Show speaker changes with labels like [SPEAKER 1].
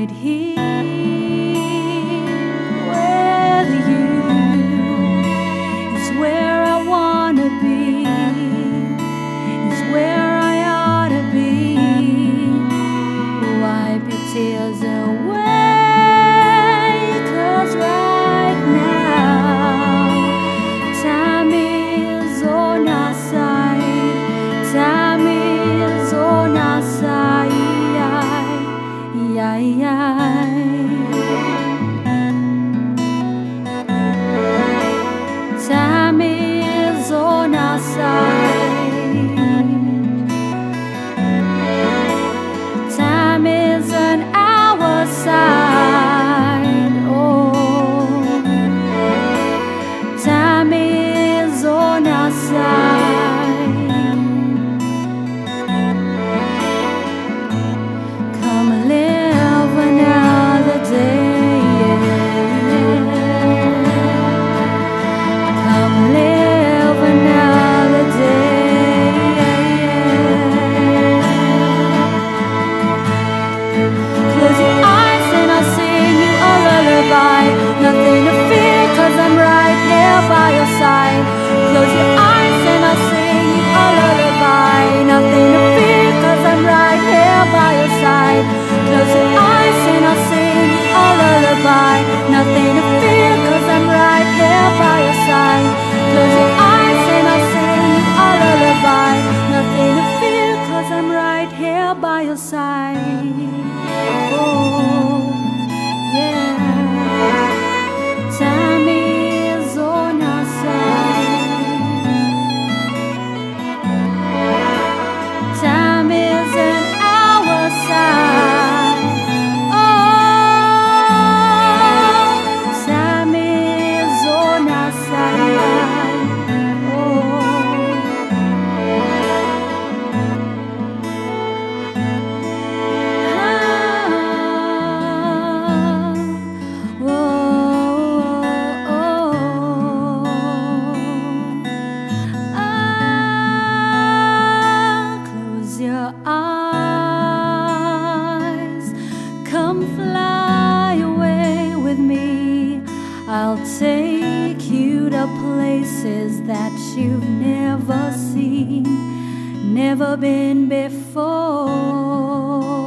[SPEAKER 1] right here. Time is on our side. Time is on our side. Oh, time is on side. take you to places that you've never seen, never been before.